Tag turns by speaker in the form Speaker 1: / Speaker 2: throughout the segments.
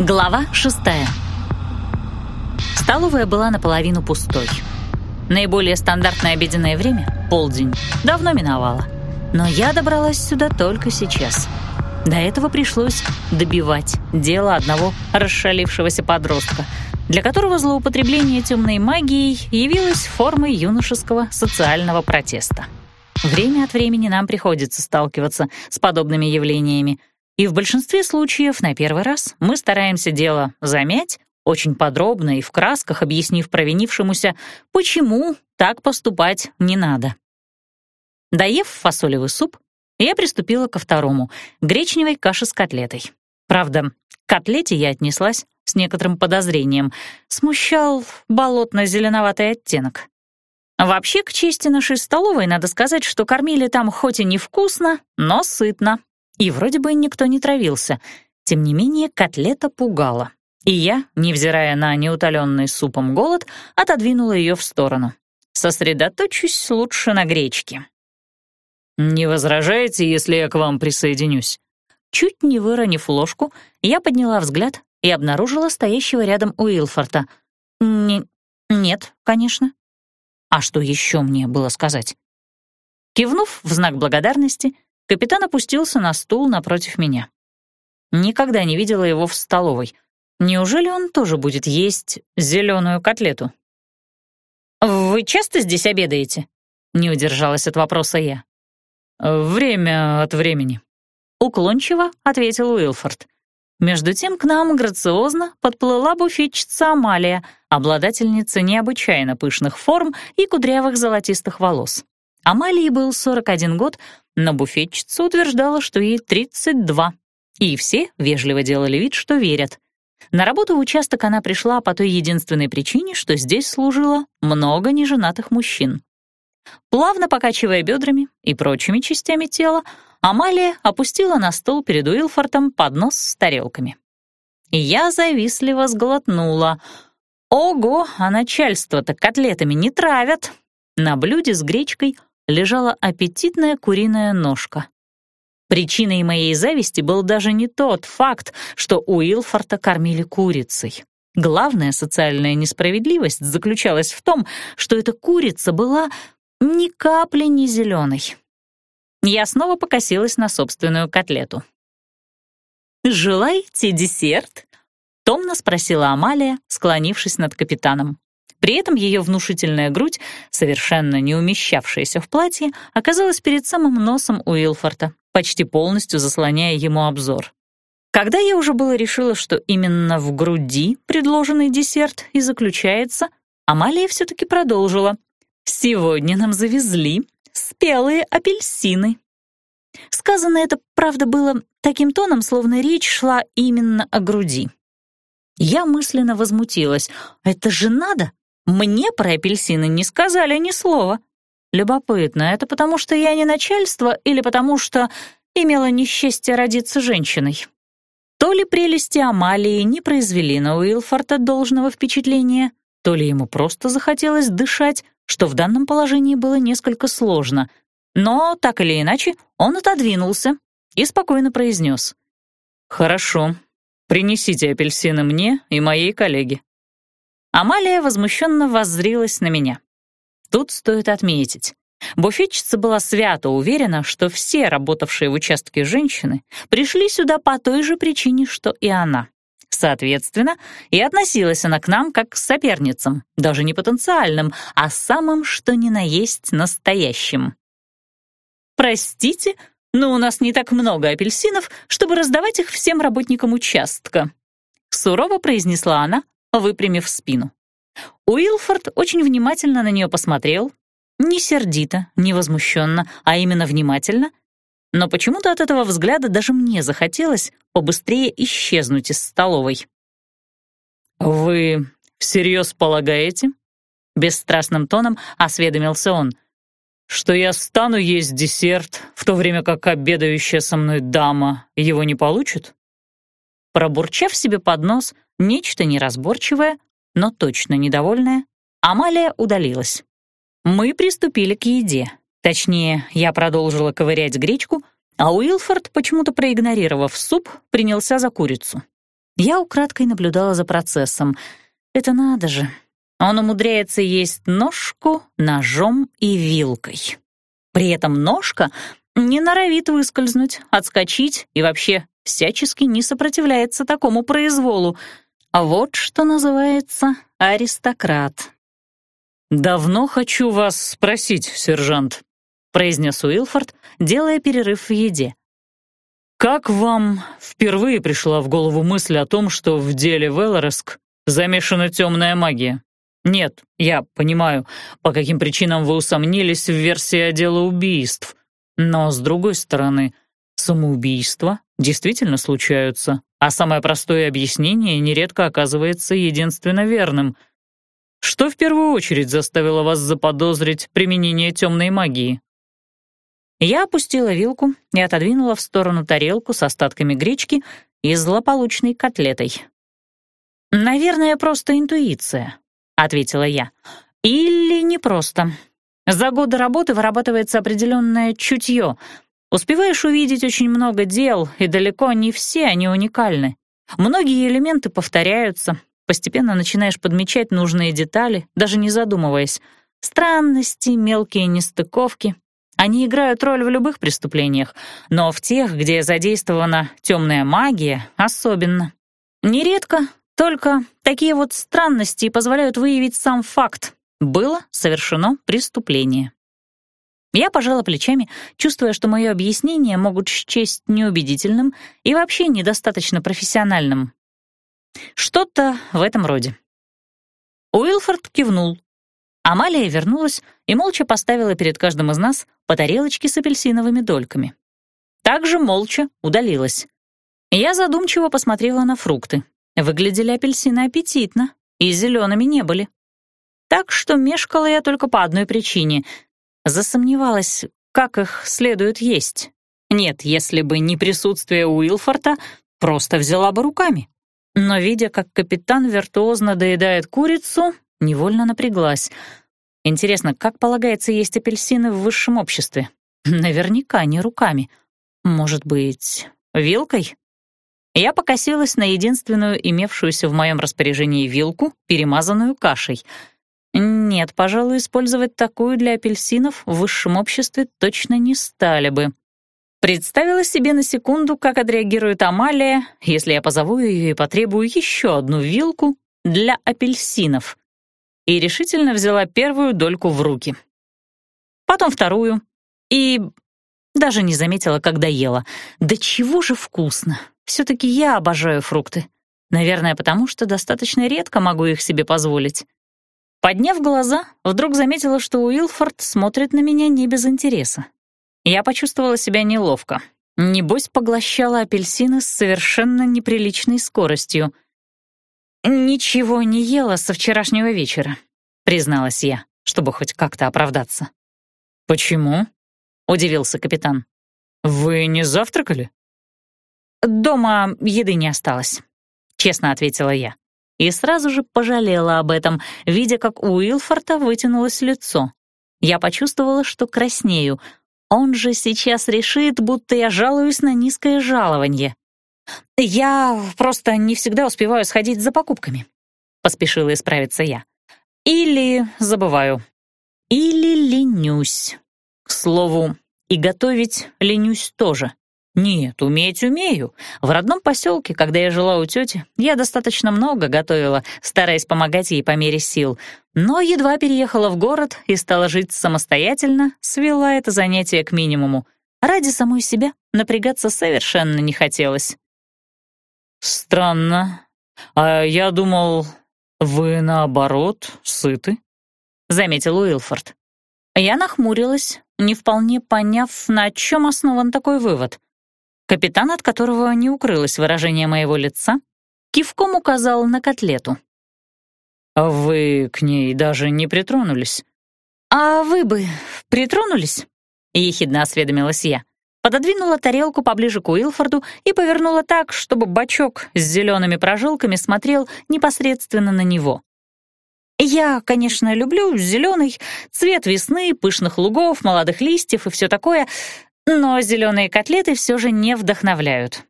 Speaker 1: Глава шестая. Столовая была наполовину пустой. Наиболее стандартное обеденное время — полдень — давно миновало. Но я добралась сюда только сейчас. До этого пришлось добивать дело одного расшалившегося подростка, для которого злоупотребление темной магией явилось формой юношеского социального протеста. Время от времени нам приходится сталкиваться с подобными явлениями — и в большинстве случаев на первый раз мы стараемся дело замять, очень подробно и в красках объяснив провинившемуся, почему так поступать не надо. Доев фасолевый суп, я приступила ко второму — гречневой каше с котлетой. Правда, к котлете я отнеслась с некоторым подозрением. Смущал болотно-зеленоватый оттенок. Вообще, к чести нашей столовой, надо сказать, что кормили там хоть и невкусно, но сытно. И вроде бы никто не травился. Тем не менее, котлета пугала. И я, невзирая на неутоленный супом голод, отодвинула ее в сторону. Сосредоточусь лучше на гречке. «Не возражаете, если я к вам присоединюсь?» Чуть не выронив ложку, я подняла взгляд и обнаружила стоящего рядом Уилфорта. «Не... нет, конечно». А что еще мне было сказать? Кивнув в знак благодарности, Капитан опустился на стул напротив меня. Никогда не видела его в столовой. Неужели он тоже будет есть зеленую котлету? «Вы часто здесь обедаете?» — не удержалась от вопроса я. «Время от времени», — уклончиво ответил Уилфорд. Между тем к нам грациозно подплыла буфетчица Амалия, обладательница необычайно пышных форм и кудрявых золотистых волос. Амалии был 41 год, но буфетчица утверждала, что ей 32. И все вежливо делали вид, что верят. На работу в участок она пришла по той единственной причине, что здесь служило много неженатых мужчин. Плавно покачивая бедрами и прочими частями тела, Амалия опустила на стол перед Уилфортом поднос с тарелками. Я завистливо сглотнула. Ого, а начальство-то котлетами не травят. На блюде с гречкой — лежала аппетитная куриная ножка. Причиной моей зависти был даже не тот факт, что Уилфорта кормили курицей. Главная социальная несправедливость заключалась в том, что эта курица была ни капли не зеленой. Я снова покосилась на собственную котлету. «Желаете десерт?» — томно спросила Амалия, склонившись над капитаном. При этом ее внушительная грудь, совершенно не умещавшаяся в платье, оказалась перед самым носом Уилфорта, почти полностью заслоняя ему обзор. Когда я уже было решила, что именно в груди предложенный десерт и заключается, Амалия все-таки продолжила. «Сегодня нам завезли спелые апельсины». Сказано это, правда, было таким тоном, словно речь шла именно о груди. Я мысленно возмутилась. «Это же надо мне про апельсины не сказали ни слова. Любопытно, это потому что я не начальство или потому что имела несчастье родиться женщиной? То ли прелести Амалии не произвели на Уилфорта должного впечатления, то ли ему просто захотелось дышать, что в данном положении было несколько сложно. Но, так или иначе, он отодвинулся и спокойно произнес. «Хорошо, принесите апельсины мне и моей коллеге. Амалия возмущенно воззрилась на меня. Тут стоит отметить. Буфетчица была свято уверена, что все работавшие в участке женщины пришли сюда по той же причине, что и она. Соответственно, и относилась она к нам как к соперницам, даже не потенциальным, а самым что ни на есть настоящим. «Простите, но у нас не так много апельсинов, чтобы раздавать их всем работникам участка», сурово произнесла она, выпрямив спину. Уилфорд очень внимательно на нее посмотрел, не сердито, не возмущенно, а именно внимательно, но почему-то от этого взгляда даже мне захотелось побыстрее исчезнуть из столовой. «Вы всерьез полагаете?» — бесстрастным тоном осведомился он, «что я стану есть десерт, в то время как обедающая со мной дама его не получит?» Пробурчав себе под нос, Нечто неразборчивое, но точно недовольное, Амалия удалилась. Мы приступили к еде. Точнее, я продолжила ковырять гречку, а Уилфорд, почему-то проигнорировав суп, принялся за курицу. Я украдкой наблюдала за процессом. Это надо же. Он умудряется есть ножку, ножом и вилкой. При этом ножка не норовит выскользнуть, отскочить и вообще всячески не сопротивляется такому произволу. А вот что называется аристократ.
Speaker 2: «Давно хочу вас спросить, сержант», — произнес Уилфорд, делая перерыв в еде. «Как вам впервые пришла в голову мысль о том, что в деле Велореск замешана темная магия? Нет, я понимаю, по каким причинам вы усомнились в версии отдела убийств, но, с другой стороны, самоубийства действительно случаются, а самое простое объяснение нередко оказывается единственно верным — что в первую очередь заставило вас заподозрить применение темной магии?
Speaker 1: Я опустила вилку и отодвинула в сторону тарелку с остатками гречки и злополучной котлетой. «Наверное, просто интуиция», — ответила я. «Или не просто. За годы работы вырабатывается определенное чутье. Успеваешь увидеть очень много дел, и далеко не все они уникальны. Многие элементы повторяются, Постепенно начинаешь подмечать нужные детали, даже не задумываясь. Странности, мелкие нестыковки. Они играют роль в любых преступлениях, но в тех, где задействована темная магия, особенно. Нередко только такие вот странности позволяют выявить сам факт. Было совершено преступление. Я пожала плечами, чувствуя, что мое объяснение могут счесть неубедительным и вообще недостаточно профессиональным. Что-то в этом роде. Уилфорд кивнул. Амалия вернулась и молча поставила перед каждым из нас по тарелочке с апельсиновыми дольками. Также молча удалилась. Я задумчиво посмотрела на фрукты. Выглядели апельсины аппетитно и зелеными не были. Так что мешкала я только по одной причине. Засомневалась, как их следует есть. Нет, если бы не присутствие Уилфорта, просто взяла бы руками. Но, видя, как капитан виртуозно доедает курицу, невольно напряглась. Интересно, как полагается есть апельсины в высшем обществе? Наверняка не руками. Может быть, вилкой? Я покосилась на единственную имевшуюся в моем распоряжении вилку, перемазанную кашей. Нет, пожалуй, использовать такую для апельсинов в высшем обществе точно не стали бы. Представила себе на секунду, как отреагирует Амалия, если я позову ее и потребую еще одну вилку для апельсинов. И решительно взяла первую дольку в руки. Потом вторую. И даже не заметила, когда ела. Да чего же вкусно. Все-таки я обожаю фрукты. Наверное, потому что достаточно редко могу их себе позволить. Подняв глаза, вдруг заметила, что Уилфорд смотрит на меня не без интереса. Я почувствовала себя неловко. Небось, поглощала апельсины с совершенно неприличной скоростью. «Ничего не ела со вчерашнего вечера», — призналась я, чтобы хоть как-то оправдаться.
Speaker 2: «Почему?» — удивился капитан. «Вы не завтракали?»
Speaker 1: «Дома еды не осталось», — честно ответила я. И сразу же пожалела об этом, видя, как у Уилфорта вытянулось лицо. Я почувствовала, что краснею, он же сейчас решит, будто я жалуюсь на низкое жалование. Я просто не всегда успеваю сходить за покупками. Поспешила исправиться я. Или забываю. Или ленюсь. К слову, и готовить ленюсь тоже. Нет, уметь умею. В родном поселке, когда я жила у тети, я достаточно много готовила, стараясь помогать ей по мере сил. Но едва переехала в город и стала жить самостоятельно, свела это занятие к минимуму. Ради самой себя напрягаться совершенно не хотелось.
Speaker 2: «Странно. А я думал, вы, наоборот, сыты?» — заметил Уилфорд.
Speaker 1: Я нахмурилась, не вполне поняв, на чем основан такой вывод — Капитан, от которого не укрылось выражение моего лица, кивком указал на котлету.
Speaker 2: «А вы к ней даже не притронулись?»
Speaker 1: «А вы бы притронулись?» — ехидно осведомилась я. Пододвинула тарелку поближе к Уилфорду и повернула так, чтобы бачок с зелеными прожилками смотрел непосредственно на него. Я, конечно, люблю зеленый, цвет весны, пышных лугов, молодых листьев и все такое, но зеленые котлеты все же не вдохновляют.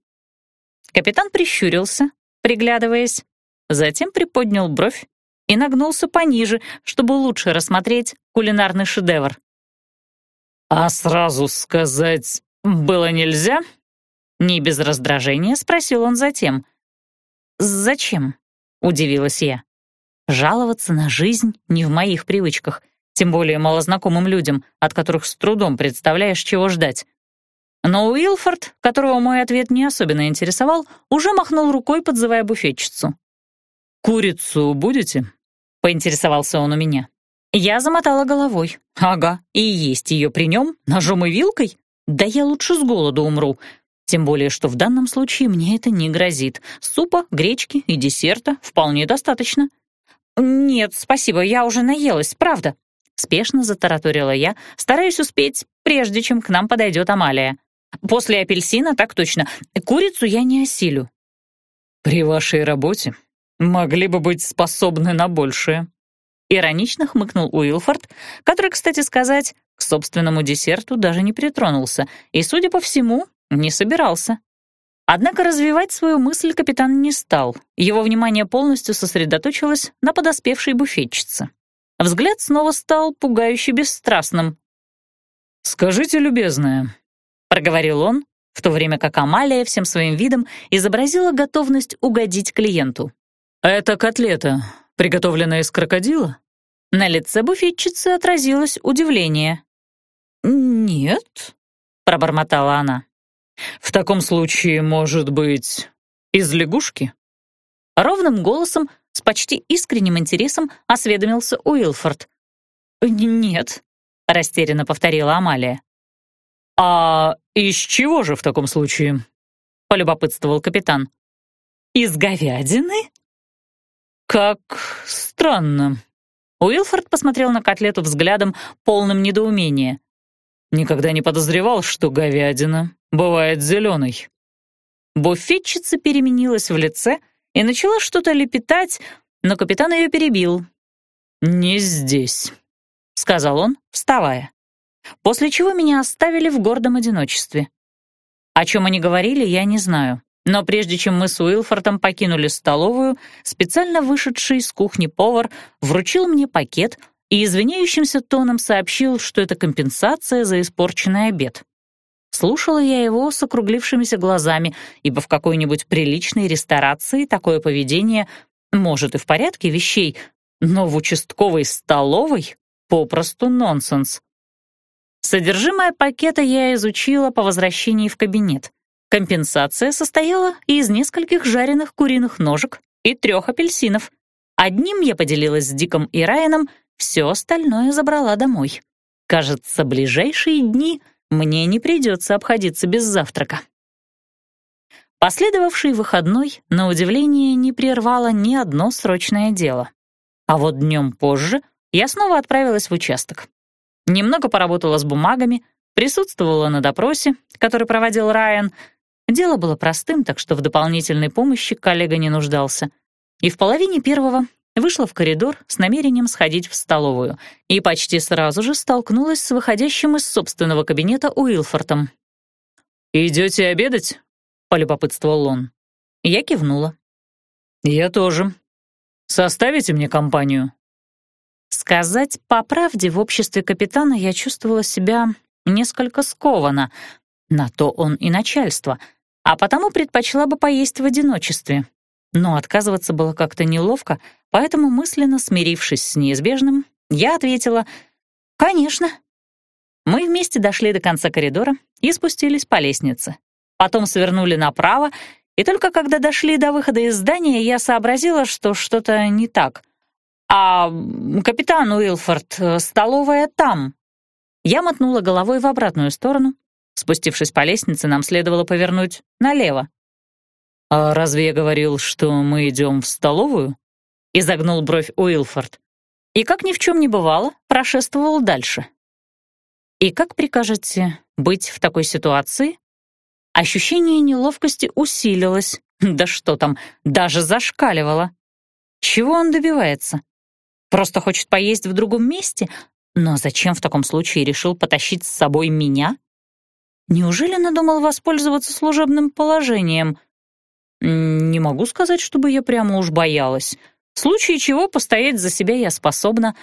Speaker 1: Капитан прищурился, приглядываясь. Затем приподнял бровь и нагнулся пониже, чтобы лучше рассмотреть кулинарный шедевр.
Speaker 2: «А сразу сказать было нельзя?»
Speaker 1: Не без раздражения спросил он затем. «Зачем?» — удивилась я. Жаловаться на жизнь не в моих привычках, тем более малознакомым людям, от которых с трудом представляешь, чего ждать. Но Уилфорд, которого мой ответ не особенно интересовал, уже махнул рукой, подзывая буфетчицу.
Speaker 2: «Курицу будете?»
Speaker 1: — поинтересовался он у меня. Я замотала головой. Ага, и есть ее при нем, ножом и вилкой? Да я лучше с голоду умру. Тем более, что в данном случае мне это не грозит. Супа, гречки и десерта вполне достаточно. «Нет, спасибо, я уже наелась, правда», — спешно затараторила я, стараясь успеть, прежде чем к нам подойдет Амалия. «После апельсина, так точно. Курицу я не осилю».
Speaker 2: «При вашей работе могли бы быть способны на большее»,
Speaker 1: Иронично хмыкнул Уилфорд, который, кстати сказать, к собственному десерту даже не притронулся и, судя по всему, не собирался. Однако развивать свою мысль капитан не стал. Его внимание полностью сосредоточилось на подоспевшей буфетчице. Взгляд снова стал пугающе бесстрастным.
Speaker 2: «Скажите, любезная», — проговорил он, в то время как Амалия всем своим видом изобразила готовность угодить клиенту. «Это котлета приготовленная из крокодила?»
Speaker 1: На лице буфетчицы отразилось удивление. «Нет», — пробормотала она.
Speaker 2: «В таком случае, может быть, из лягушки?»
Speaker 1: Ровным голосом, с почти искренним интересом осведомился Уилфорд. «Нет», — растерянно повторила Амалия.
Speaker 2: «А из чего же в таком случае?» — полюбопытствовал капитан.
Speaker 1: «Из говядины?»
Speaker 2: «Как странно».
Speaker 1: Уилфорд посмотрел на котлету взглядом, полным недоумения.
Speaker 2: «Никогда не подозревал, что говядина бывает зеленой».
Speaker 1: Буфетчица переменилась в лице и начала что-то лепетать, но капитан ее перебил.
Speaker 2: «Не здесь», — сказал он, вставая.
Speaker 1: После чего меня оставили в гордом одиночестве. О чем они говорили, я не знаю. Но прежде чем мы с Уилфортом покинули столовую, специально вышедший из кухни повар вручил мне пакет и извиняющимся тоном сообщил, что это компенсация за испорченный обед. Слушала я его с округлившимися глазами, ибо в какой-нибудь приличной ресторации такое поведение может и в порядке вещей, но в участковой столовой попросту нонсенс. Содержимое пакета я изучила по возвращении в кабинет. Компенсация состояла из нескольких жареных куриных ножек и трех апельсинов. Одним я поделилась с Диком и Райаном, все остальное забрала домой. Кажется, ближайшие дни мне не придется обходиться без завтрака. Последовавший выходной, на удивление, не прервало ни одно срочное дело. А вот днем позже я снова отправилась в участок. Немного поработала с бумагами, присутствовала на допросе, который проводил Райан, Дело было простым, так что в дополнительной помощи коллега не нуждался. И в половине первого вышла в коридор с намерением сходить в столовую и почти сразу же столкнулась с выходящим из собственного кабинета Уилфортом.
Speaker 2: «Идете обедать?» — полюбопытствовал он.
Speaker 1: Я кивнула.
Speaker 2: «Я тоже. Составите мне компанию?»
Speaker 1: Сказать по правде, в обществе капитана я чувствовала себя несколько скованно. На то он и начальство — а потому предпочла бы поесть в одиночестве. Но отказываться было как-то неловко, поэтому, мысленно смирившись с неизбежным, я ответила «Конечно». Мы вместе дошли до конца коридора и спустились по лестнице. Потом свернули направо, и только когда дошли до выхода из здания, я сообразила, что что-то не так. «А, капитан Уилфорд, столовая там». Я мотнула головой в обратную сторону, Спустившись по лестнице, нам следовало повернуть налево.
Speaker 2: «А разве я говорил, что мы идем в столовую?»
Speaker 1: — изогнул бровь Уилфорд. И, как ни в чем не бывало, прошествовал дальше. «И как прикажете быть в такой ситуации?» Ощущение неловкости усилилось. Да что там, даже зашкаливало. Чего он добивается? Просто хочет поесть в другом месте? Но зачем в таком случае решил потащить с собой меня? Неужели надумал воспользоваться служебным положением?
Speaker 2: Не могу сказать, чтобы я прямо уж боялась. В случае чего постоять за себя я способна.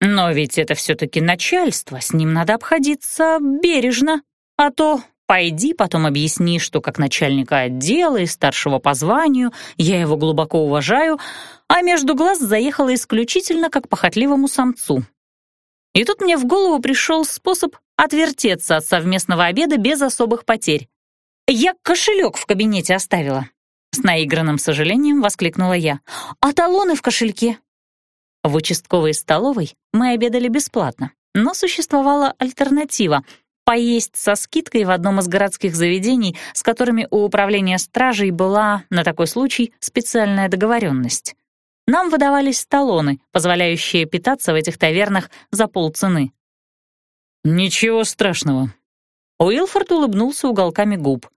Speaker 2: Но ведь это все-таки начальство, с ним надо обходиться бережно. А то пойди потом объясни, что как начальника отдела и старшего по званию я его глубоко уважаю, а между глаз заехала исключительно как похотливому самцу. И тут мне в голову пришел способ отвертеться от совместного обеда без особых потерь. «Я кошелек в кабинете оставила», — с наигранным сожалением воскликнула я. «А талоны в кошельке?» В участковой столовой мы обедали бесплатно, но существовала альтернатива — поесть со скидкой в одном из городских заведений, с которыми у управления стражей была, на такой случай, специальная договоренность. Нам выдавались талоны, позволяющие питаться в этих тавернах за полцены. «Ничего страшного». Уилфорд улыбнулся уголками губ.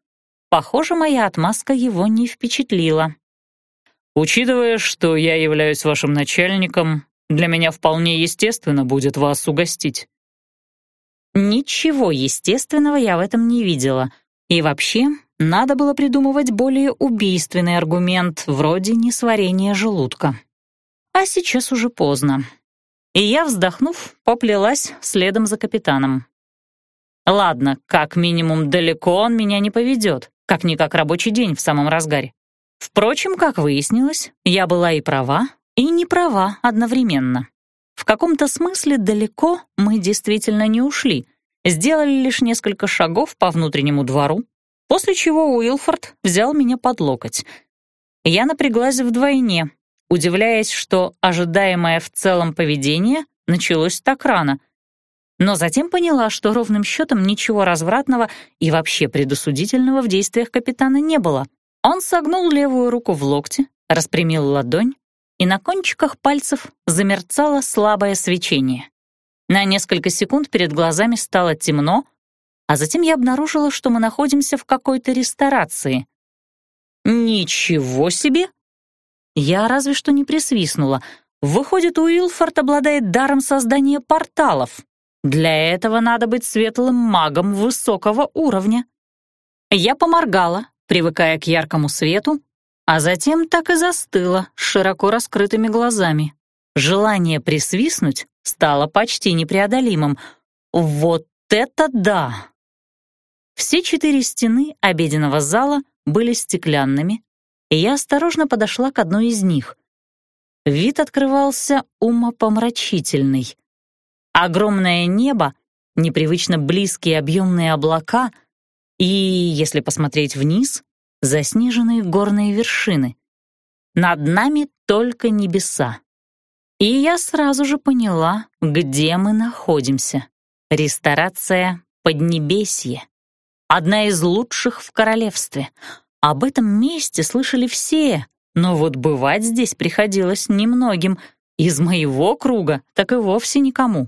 Speaker 2: Похоже, моя отмазка его не впечатлила. «Учитывая, что я являюсь вашим начальником, для меня вполне естественно будет вас угостить». Ничего естественного я в этом не видела. И вообще, надо было придумывать более убийственный аргумент, вроде несварения желудка. А сейчас уже поздно. И я, вздохнув, поплелась следом за капитаном. Ладно, как минимум далеко он меня не поведет, как-никак рабочий день в самом разгаре. Впрочем, как выяснилось, я была и права, и не права одновременно. В каком-то смысле далеко мы действительно не ушли, сделали лишь несколько шагов по внутреннему двору, после чего Уилфорд взял меня под локоть. Я напряглась вдвойне, удивляясь, что ожидаемое в целом поведение началось так рано — но затем поняла, что ровным счетом ничего развратного и вообще предосудительного в действиях капитана не было. Он согнул левую руку в локте, распрямил ладонь, и на кончиках пальцев замерцало слабое свечение. На несколько секунд перед глазами стало темно, а затем я обнаружила, что мы находимся в какой-то ресторации. «Ничего себе!» Я разве что не присвистнула. Выходит, Уилфорд обладает даром создания порталов. Для этого надо быть светлым магом высокого уровня. Я поморгала, привыкая к яркому свету, а затем так и застыла широко раскрытыми глазами. Желание присвистнуть стало почти непреодолимым. Вот это да! Все четыре стены обеденного зала были стеклянными, и я осторожно подошла к одной из них. Вид открывался умопомрачительный. Огромное небо, непривычно близкие объемные облака и, если посмотреть вниз, заснеженные горные вершины. Над нами только небеса. И я сразу же поняла, где мы находимся. Ресторация Поднебесье. Одна из лучших в королевстве. Об этом месте слышали все, но вот бывать здесь приходилось немногим. Из моего круга так и вовсе никому.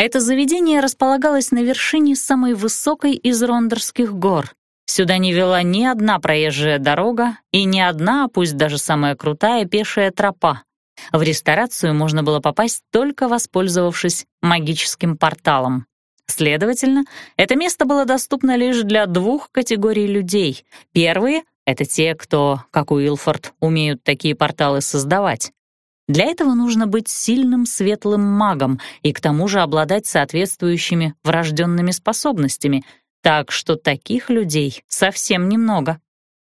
Speaker 2: Это заведение располагалось на вершине самой высокой из Рондерских гор. Сюда не вела ни одна проезжая дорога и ни одна, пусть даже самая крутая, пешая тропа. В ресторацию можно было попасть только воспользовавшись магическим порталом. Следовательно, это место было доступно лишь для двух категорий людей. Первые — это те, кто, как Уилфорд, умеют такие порталы создавать. Для этого нужно быть сильным светлым магом и к тому же обладать соответствующими врожденными способностями, так что таких людей совсем немного.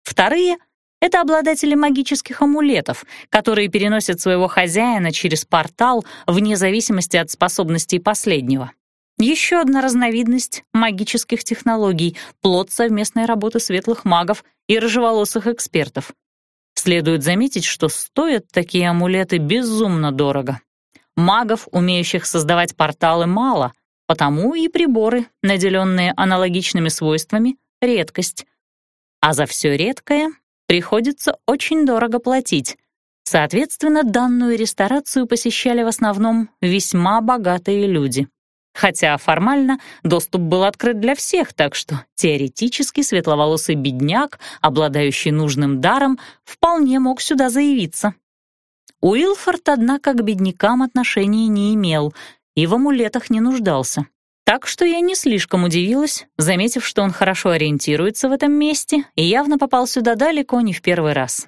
Speaker 2: Вторые — это обладатели магических амулетов, которые переносят своего хозяина через портал вне зависимости от способностей последнего. Еще одна разновидность магических технологий — плод совместной работы светлых магов и рыжеволосых экспертов. Следует заметить, что стоят такие амулеты безумно дорого. Магов, умеющих создавать порталы, мало, потому и приборы, наделенные аналогичными свойствами, — редкость. А за все редкое приходится очень дорого платить. Соответственно, данную ресторацию посещали в основном весьма богатые люди. Хотя формально доступ был открыт для всех, так что теоретически светловолосый бедняк, обладающий нужным даром, вполне мог сюда заявиться. Уилфорд, однако, к беднякам отношения не имел и в амулетах не нуждался.
Speaker 1: Так что я не слишком удивилась, заметив, что он хорошо ориентируется в этом месте и явно попал сюда далеко не в первый раз.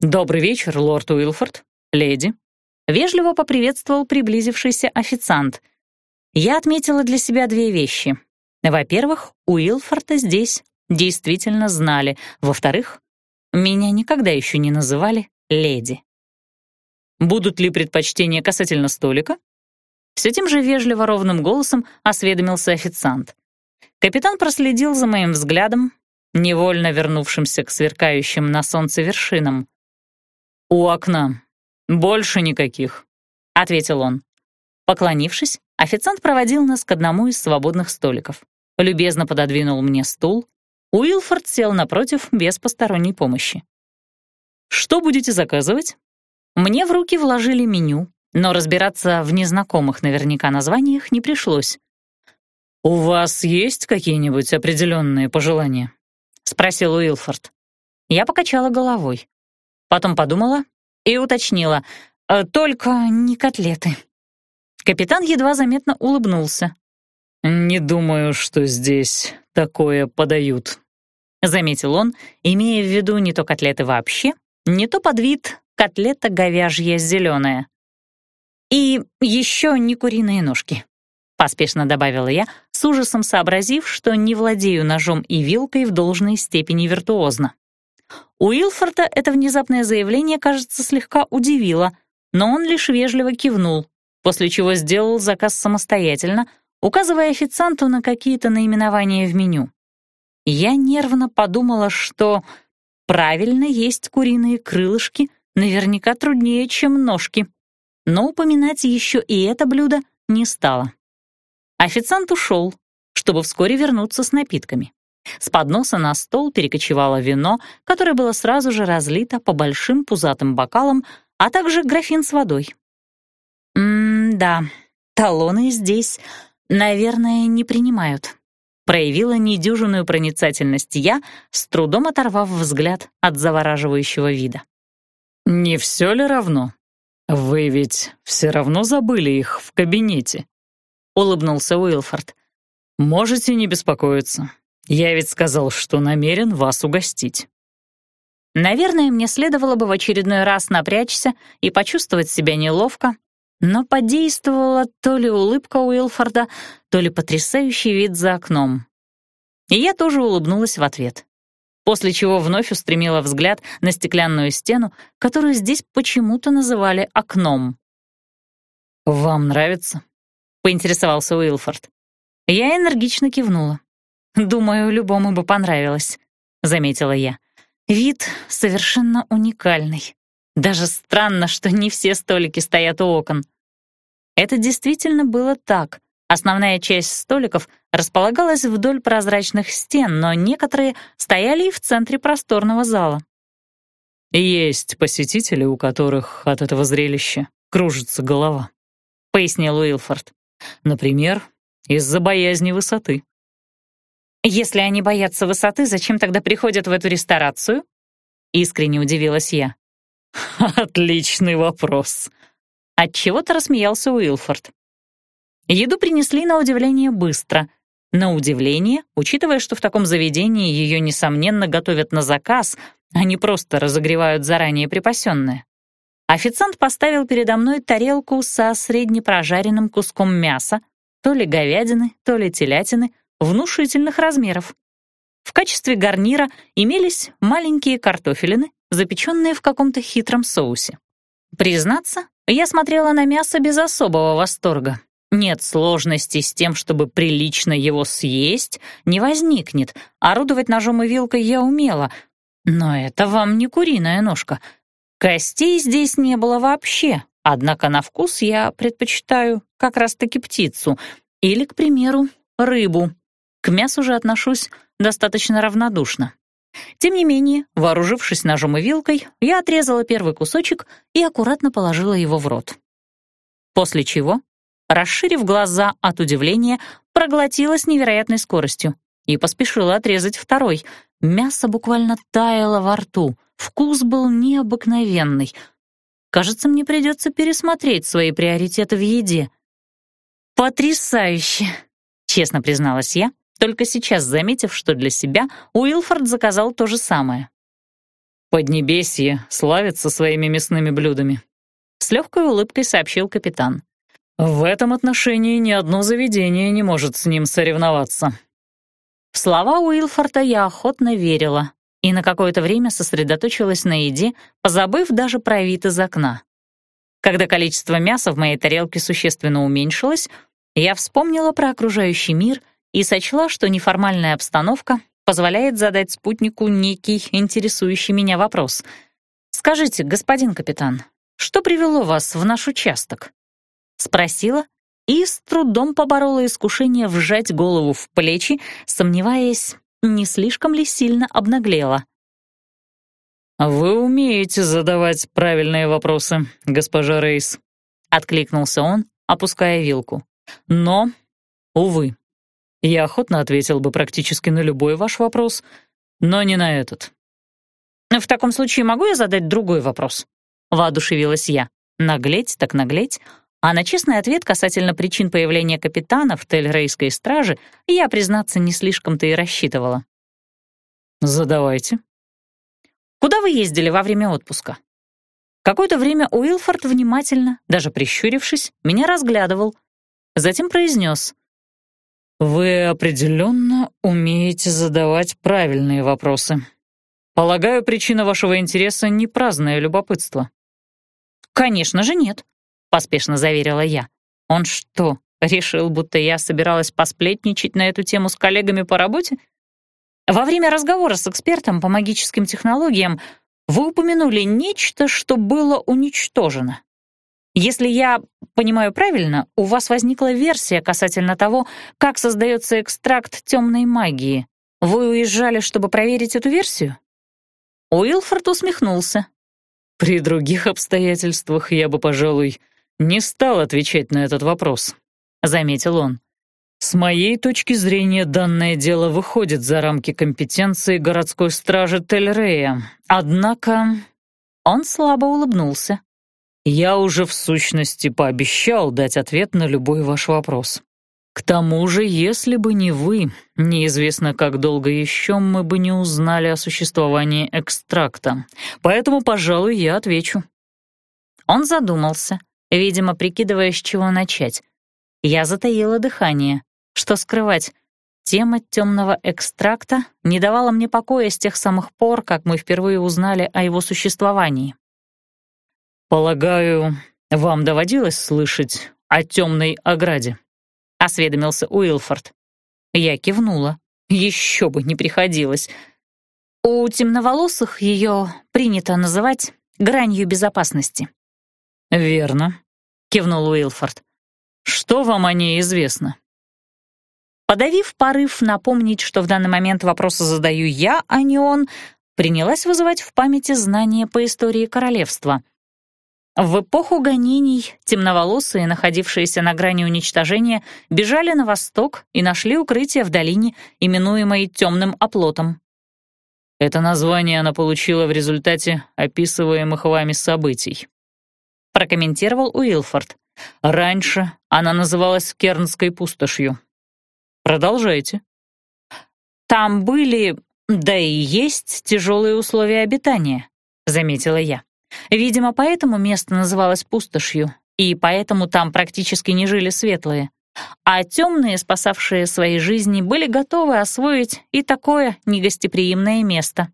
Speaker 2: «Добрый вечер, лорд Уилфорд, леди», — вежливо поприветствовал приблизившийся официант. Я отметила для себя две вещи. Во-первых, Уилфорда здесь действительно знали. Во-вторых, меня никогда еще не называли леди. «Будут ли предпочтения касательно столика?» Все тем же вежливо ровным голосом осведомился официант. Капитан проследил за моим взглядом, невольно вернувшимся к сверкающим на солнце вершинам. «У окна. Больше никаких», — ответил он. Поклонившись, официант проводил нас к одному из свободных столиков. Любезно пододвинул мне стул. Уилфорд сел напротив без посторонней помощи. «Что будете заказывать?» Мне в руки вложили меню, но разбираться в незнакомых наверняка названиях не пришлось. «У вас есть какие-нибудь определенные пожелания?» — спросил Уилфорд. Я покачала головой. Потом подумала и уточнила. «Э, «Только не котлеты». Капитан едва заметно улыбнулся. «Не думаю, что здесь такое подают», — заметил он, имея в виду не то котлеты вообще, не то под вид котлета говяжья зеленая. «И еще не куриные ножки», — поспешно добавила я, с ужасом сообразив, что не владею ножом и вилкой в должной степени виртуозно. У Уилфорда это внезапное заявление, кажется, слегка удивило, но он лишь вежливо кивнул, после чего сделал заказ самостоятельно, указывая официанту на какие-то наименования в меню. Я нервно подумала, что правильно есть куриные крылышки наверняка труднее, чем ножки, но упоминать еще и это блюдо не стала. Официант ушел, чтобы вскоре вернуться с напитками. С подноса на стол перекочевало вино, которое было сразу же разлито по большим пузатым бокалам, а также графин с водой. «М-да, талоны здесь, наверное, не принимают», проявила недюжинную проницательность я, с трудом оторвав взгляд от завораживающего вида. «Не все ли равно? Вы ведь все равно забыли их в кабинете», — улыбнулся Уилфорд. «Можете не беспокоиться. Я ведь сказал, что намерен вас угостить».
Speaker 1: Наверное, мне следовало бы в очередной раз напрячься и почувствовать себя неловко, но подействовала то ли улыбка Уилфорда, то ли потрясающий вид за окном. И я тоже улыбнулась в ответ, после чего вновь устремила взгляд на стеклянную стену, которую здесь почему-то называли окном.
Speaker 2: «Вам нравится?» — поинтересовался Уилфорд.
Speaker 1: Я энергично кивнула. «Думаю, любому бы понравилось», — заметила я. «Вид совершенно уникальный. Даже странно, что не все столики стоят у окон». Это действительно было так. Основная часть столиков располагалась вдоль прозрачных стен, но некоторые стояли и в центре просторного зала.
Speaker 2: «Есть посетители, у которых от этого зрелища кружится голова», — пояснил Уилфорд. «Например, из-за боязни высоты».
Speaker 1: «Если они боятся высоты, зачем тогда приходят в эту ресторацию?» Искренне удивилась я.
Speaker 2: «Отличный вопрос!»
Speaker 1: Отчего-то рассмеялся Уилфорд. Еду принесли на удивление быстро. На удивление, учитывая, что в таком заведении ее, несомненно, готовят на заказ, а не просто разогревают заранее припасенное. Официант поставил передо мной тарелку со среднепрожаренным куском мяса, то ли говядины, то ли телятины, внушительных размеров. В качестве гарнира имелись маленькие картофелины, запеченные в каком-то хитром соусе. Признаться, я смотрела на мясо без особого восторга. Нет сложности с тем, чтобы прилично его съесть, не возникнет. Орудовать ножом и вилкой я умела. Но это вам не куриная ножка. Костей здесь не было вообще, однако на вкус я предпочитаю как раз-таки птицу или, к примеру, рыбу. К мясу же отношусь достаточно равнодушно. Тем не менее, вооружившись ножом и вилкой, я отрезала первый кусочек и аккуратно положила его в рот. После чего, расширив глаза от удивления, проглотила с невероятной скоростью и поспешила отрезать второй. Мясо буквально таяло во рту, вкус был необыкновенный. Кажется, мне придется пересмотреть свои приоритеты в еде. «Потрясающе!» — честно призналась я, только сейчас заметив, что для себя Уилфорд заказал то же самое.
Speaker 2: «Поднебесье славится своими мясными блюдами», — с легкой улыбкой сообщил капитан. «В этом отношении ни одно заведение не может с ним соревноваться».
Speaker 1: В слова Уилфорта я охотно верила и на какое-то время сосредоточилась на еде, позабыв даже про вид из окна. Когда количество мяса в моей тарелке существенно уменьшилось, я вспомнила про окружающий мир и сочла, что неформальная обстановка позволяет задать спутнику некий интересующий меня вопрос. «Скажите, господин капитан, что привело вас в наш участок?» Спросила и с трудом поборола искушение вжать голову в плечи, сомневаясь, не слишком ли сильно обнаглела.
Speaker 2: «Вы умеете задавать правильные вопросы, госпожа Рейс», — откликнулся он, опуская вилку. «Но, увы, я охотно ответил бы практически на любой ваш вопрос, но не на этот».
Speaker 1: «В таком случае могу я задать другой вопрос?» — воодушевилась я. Наглеть так наглеть. А на честный ответ касательно причин появления капитана в Тель-Рейской страже я, признаться, не слишком-то и рассчитывала.
Speaker 2: «Задавайте»,
Speaker 1: Куда вы ездили во время отпуска?» Какое-то время Уилфорд внимательно, даже прищурившись, меня разглядывал. Затем произнес.
Speaker 2: «Вы определенно умеете задавать правильные вопросы. Полагаю, причина вашего интереса — не праздное любопытство».
Speaker 1: «Конечно же нет», — поспешно заверила я. «Он что, решил, будто я собиралась посплетничать на эту тему с коллегами по работе?» Во время разговора с экспертом по магическим технологиям вы упомянули нечто, что было уничтожено. Если я понимаю правильно, у вас возникла версия касательно того, как создается экстракт темной магии. Вы уезжали, чтобы проверить эту версию? Уилфорд усмехнулся.
Speaker 2: При других обстоятельствах я бы, пожалуй, не стал отвечать на этот вопрос, заметил он. С моей точки зрения, данное дело выходит за рамки компетенции городской стражи Тель-Рея. Однако он слабо улыбнулся. Я уже в сущности пообещал дать ответ на любой ваш вопрос. К тому же, если бы не вы, неизвестно, как долго еще мы бы не узнали о существовании экстракта. Поэтому, пожалуй, я отвечу.
Speaker 1: Он задумался, видимо, прикидывая, с чего начать. Я затаила дыхание. Что скрывать? Тема темного экстракта не давала мне покоя с тех самых пор, как мы впервые узнали о его существовании.
Speaker 2: «Полагаю, вам доводилось слышать о темной ограде?» — осведомился Уилфорд.
Speaker 1: Я кивнула. Еще бы не приходилось. У темноволосых ее принято называть гранью безопасности.
Speaker 2: «Верно», — кивнул Уилфорд. «Что вам о ней известно?»
Speaker 1: Подавив порыв напомнить, что в данный момент вопросы задаю я, а не он, принялась вызывать в памяти знания по истории королевства. В эпоху гонений темноволосые, находившиеся на грани уничтожения, бежали на восток и нашли укрытие в долине, именуемой Темным оплотом.
Speaker 2: Это название она получила в результате описываемых вами событий.
Speaker 1: Прокомментировал Уилфорд.
Speaker 2: Раньше она называлась Кернской пустошью. Продолжайте.
Speaker 1: Там были, да и есть тяжелые условия обитания, заметила я. Видимо, поэтому место называлось пустошью, и поэтому там практически не жили светлые. А темные, спасавшие свои жизни, были готовы освоить и такое негостеприимное место.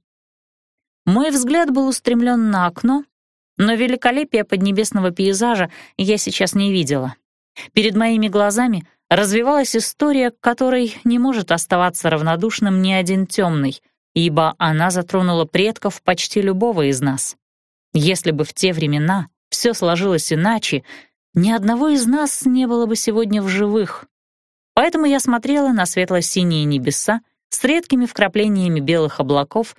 Speaker 1: Мой взгляд был устремлен на окно, но великолепие поднебесного пейзажа я сейчас не видела. Перед моими глазами развивалась история, к которой не может оставаться равнодушным ни один темный, ибо она затронула предков почти любого из нас. Если бы в те времена все сложилось иначе, ни одного из нас не было бы сегодня в живых. Поэтому я смотрела на светло-синие небеса с редкими вкраплениями белых облаков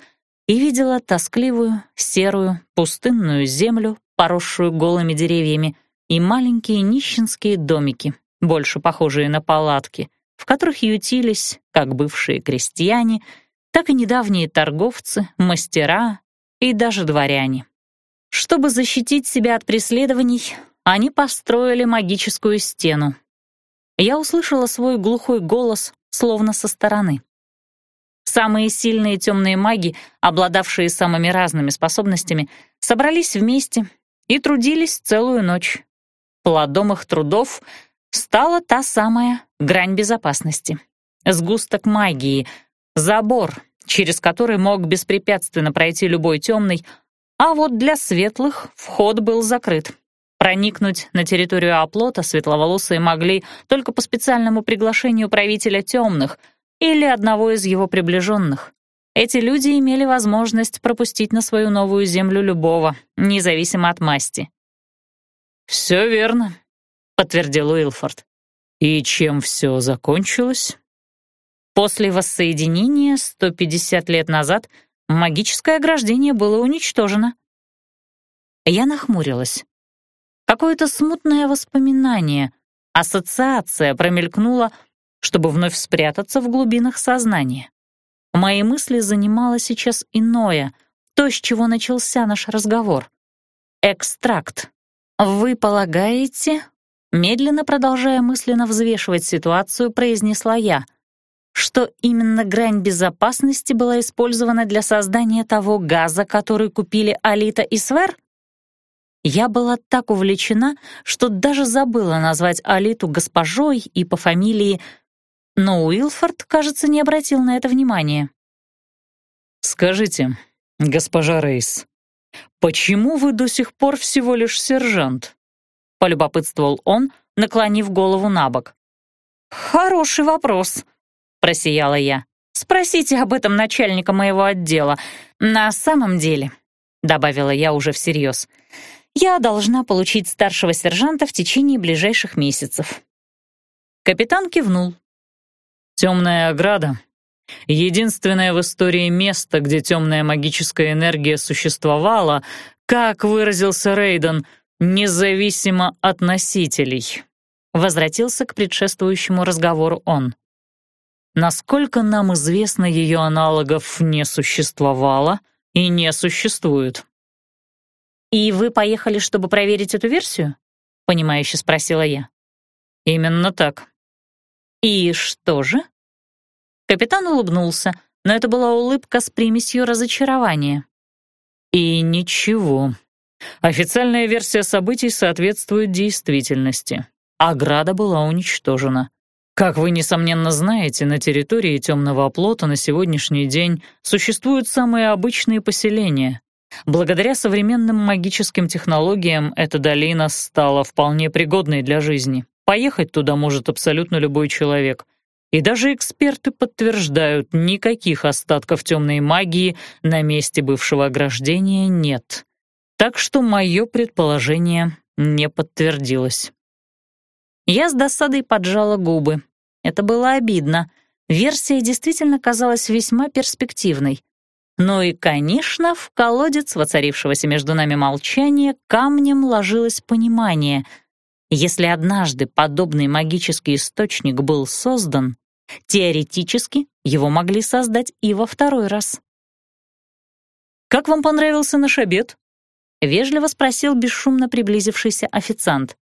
Speaker 1: и видела тоскливую, серую, пустынную землю, поросшую голыми деревьями, и маленькие нищенские домики, больше похожие на палатки, в которых ютились как бывшие крестьяне, так и недавние торговцы, мастера и даже дворяне. Чтобы защитить себя от преследований, они построили магическую стену. я услышала свой глухой голос, словно со стороны. Самые сильные темные маги, обладавшие самыми разными способностями, собрались вместе и трудились целую ночь. Плодом их трудов стала та самая грань безопасности. Сгусток магии, забор, через который мог беспрепятственно пройти любой темный, а вот для светлых вход был закрыт. Проникнуть на территорию оплота светловолосые могли только по специальному приглашению правителя темных или одного из его приближенных. Эти люди имели возможность пропустить на свою новую землю любого, независимо от масти.
Speaker 2: «Все верно», — подтвердил Уилфорд. «И чем все закончилось?»
Speaker 1: После воссоединения 150 лет назад магическое ограждение было уничтожено. Я нахмурилась. Какое-то смутное воспоминание, ассоциация промелькнула, чтобы вновь спрятаться в глубинах сознания. Мои мысли занимало сейчас иное, то, с чего начался наш разговор. Экстракт. Вы полагаете, медленно продолжая мысленно взвешивать ситуацию, произнесла я, что именно грань безопасности была использована для создания того газа, который купили Алита и Свер? Я была так увлечена, что даже забыла назвать Алиту госпожой и по фамилии, но Уилфорд, кажется, не обратил на это внимания.
Speaker 2: «Скажите, госпожа Рейс, почему вы до сих пор всего лишь сержант?» — полюбопытствовал он, наклонив голову на бок.
Speaker 1: «Хороший вопрос», — просияла я. «Спросите об этом начальника моего отдела. На самом деле», — добавила я уже всерьез, — я должна получить старшего сержанта в течение ближайших месяцев».
Speaker 2: Капитан кивнул. «Темная ограда — единственное в истории место, где темная магическая энергия существовала, как выразился Рейден, независимо от носителей», — возвратился к предшествующему разговору он. «Насколько нам известно, ее аналогов не существовало и не существует».
Speaker 1: «И вы поехали, чтобы проверить эту версию?» — понимающе спросила я.
Speaker 2: «Именно так».
Speaker 1: «И что же?» Капитан улыбнулся, но это была улыбка с примесью разочарования.
Speaker 2: «И ничего. Официальная версия событий соответствует действительности. Ограда была уничтожена. Как вы, несомненно, знаете, на территории темного оплота на сегодняшний день существуют самые обычные поселения, Благодаря современным магическим технологиям эта долина стала вполне пригодной для жизни. Поехать туда может абсолютно любой человек. И даже эксперты подтверждают, никаких остатков темной магии на месте бывшего ограждения нет. Так что мое предположение не подтвердилось.
Speaker 1: Я с досадой поджала губы. Это было обидно. Версия действительно казалась весьма перспективной. Ну и, конечно, в колодец воцарившегося между нами молчания камнем ложилось понимание. Если однажды подобный магический источник был создан, теоретически его могли создать и во второй раз.
Speaker 2: «Как вам понравился наш обед?»
Speaker 1: — вежливо спросил бесшумно приблизившийся официант.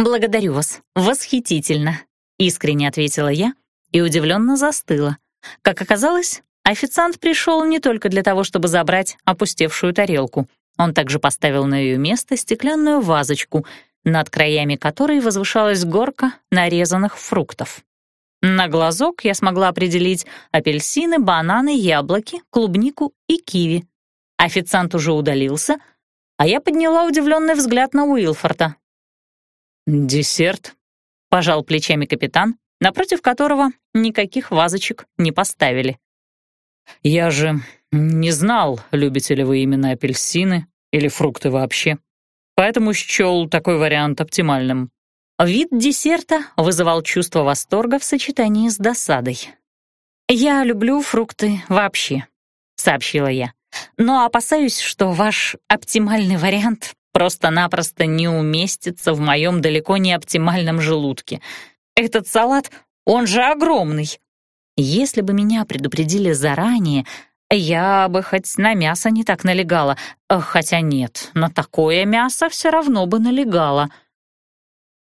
Speaker 1: «Благодарю вас, восхитительно», — искренне ответила я и удивленно застыла. Как оказалось, Официант пришел не только для того, чтобы забрать опустевшую тарелку. Он также поставил на ее место стеклянную вазочку, над краями которой возвышалась горка нарезанных фруктов. На глазок я смогла определить апельсины, бананы, яблоки, клубнику и киви. Официант уже удалился, а я подняла удивленный взгляд на Уилфорта.
Speaker 2: «Десерт», — пожал плечами капитан, напротив которого никаких вазочек не поставили. Я же не знал, любите ли вы именно апельсины или фрукты вообще. Поэтому счел такой вариант оптимальным.
Speaker 1: Вид десерта вызывал чувство восторга в сочетании с досадой. «Я люблю фрукты вообще», — сообщила я. «Но опасаюсь, что ваш оптимальный вариант просто-напросто не уместится в моем далеко не оптимальном желудке. Этот салат, он же огромный, если бы меня предупредили заранее, я бы хоть на мясо не так налегала, хотя нет, на такое мясо все равно бы налегала.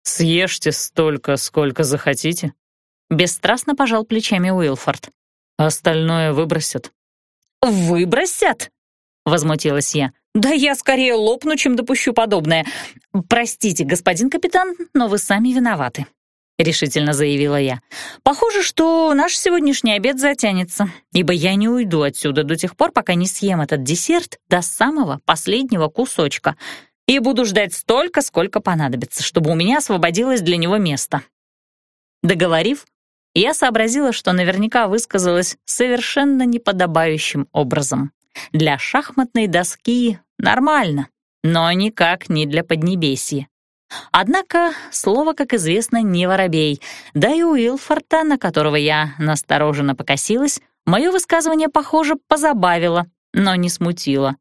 Speaker 2: «Съешьте столько, сколько захотите», —
Speaker 1: бесстрастно пожал плечами Уилфорд.
Speaker 2: «Остальное выбросят».
Speaker 1: «Выбросят?» — возмутилась я. «Да я скорее лопну, чем допущу подобное. Простите, господин капитан, но вы сами виноваты». — решительно заявила я. «Похоже, что наш сегодняшний обед затянется, ибо я не уйду отсюда до тех пор, пока не съем этот десерт до самого последнего кусочка и буду ждать столько, сколько понадобится, чтобы у меня освободилось для него место». Договорив, я сообразила, что наверняка высказалась совершенно неподобающим образом. Для шахматной доски нормально, но никак не для Поднебесья. Однако слово, как известно, не воробей, да и Уилфорта, на которого я настороженно покосилась, мое высказывание, похоже, позабавило, но не смутило.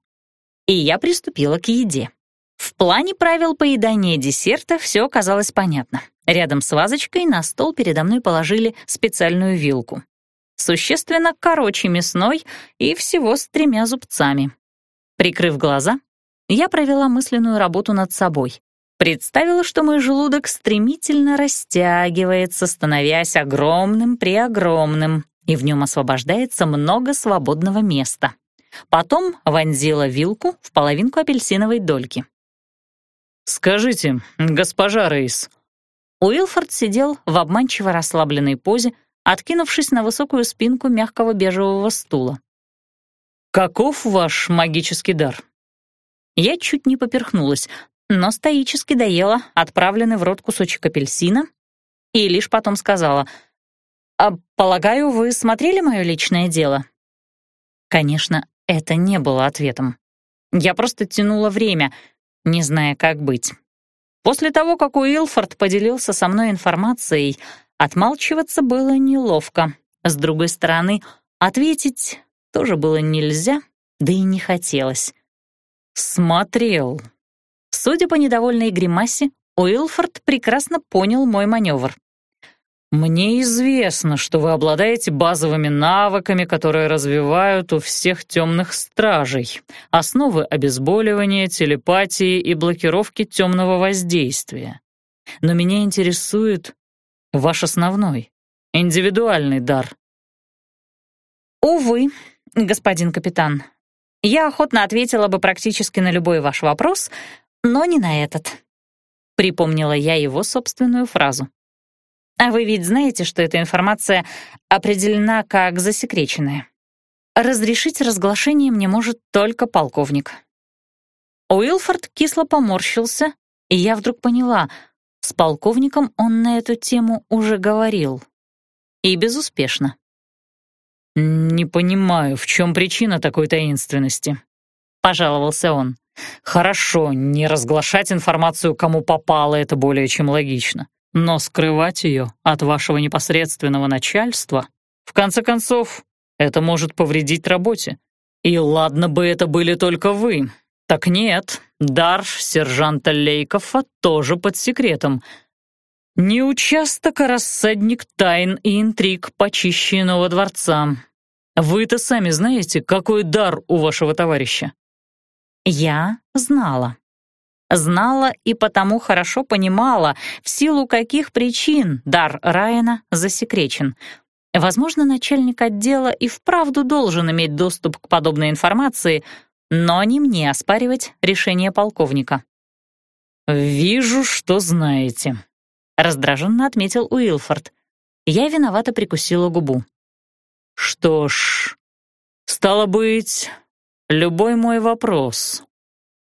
Speaker 1: И я приступила к еде. В плане правил поедания десерта все оказалось понятно. Рядом с вазочкой на стол передо мной положили специальную вилку. Существенно короче мясной и всего с тремя зубцами. Прикрыв глаза, я провела мысленную работу над собой. Представила, что мой желудок стремительно растягивается, становясь огромным-преогромным, и в нем освобождается много свободного места. Потом вонзила вилку в половинку апельсиновой дольки.
Speaker 2: «Скажите, госпожа Рейс...»
Speaker 1: Уилфорд сидел в обманчиво расслабленной позе, откинувшись на высокую спинку мягкого бежевого стула.
Speaker 2: «Каков ваш магический дар?»
Speaker 1: Я чуть не поперхнулась, но стоически доела отправленный в рот кусочек апельсина и лишь потом сказала, «А, «Полагаю, вы смотрели мое личное дело?» Конечно, это не было ответом. Я просто тянула время, не зная, как быть. После того, как Уилфорд поделился со мной информацией, отмалчиваться было неловко. С другой стороны, ответить тоже было нельзя, да и не хотелось.
Speaker 2: «Смотрел»,
Speaker 1: Судя по недовольной гримасе, Уилфорд прекрасно понял мой маневр.
Speaker 2: «Мне известно, что вы обладаете базовыми навыками, которые развивают у всех темных стражей, основы обезболивания, телепатии и блокировки темного воздействия. Но меня интересует ваш основной, индивидуальный дар».
Speaker 1: «Увы, господин капитан, я охотно ответила бы практически на любой ваш вопрос, но не на этот. Припомнила я его собственную фразу. А вы ведь знаете, что эта информация определена как засекреченная. Разрешить разглашение мне может только полковник. Уилфорд кисло поморщился, и я вдруг поняла, с полковником он на эту тему уже говорил. И безуспешно.
Speaker 2: «Не понимаю, в чем причина такой таинственности», — пожаловался он. Хорошо, не разглашать информацию, кому попало, это более чем логично. Но скрывать ее от вашего непосредственного начальства, в конце концов, это может повредить работе. И ладно бы это были только вы. Так нет, дар сержанта Лейкова тоже под секретом. Не участок, а рассадник тайн и интриг почищенного дворца. Вы-то сами знаете, какой дар у вашего товарища.
Speaker 1: Я знала. Знала и потому хорошо понимала, в силу каких причин дар Райана засекречен. Возможно, начальник отдела и вправду должен иметь доступ к подобной информации, но не мне оспаривать решение полковника.
Speaker 2: «Вижу, что знаете», — раздраженно отметил Уилфорд.
Speaker 1: Я виновато прикусила губу.
Speaker 2: «Что ж, стало быть, любой мой вопрос.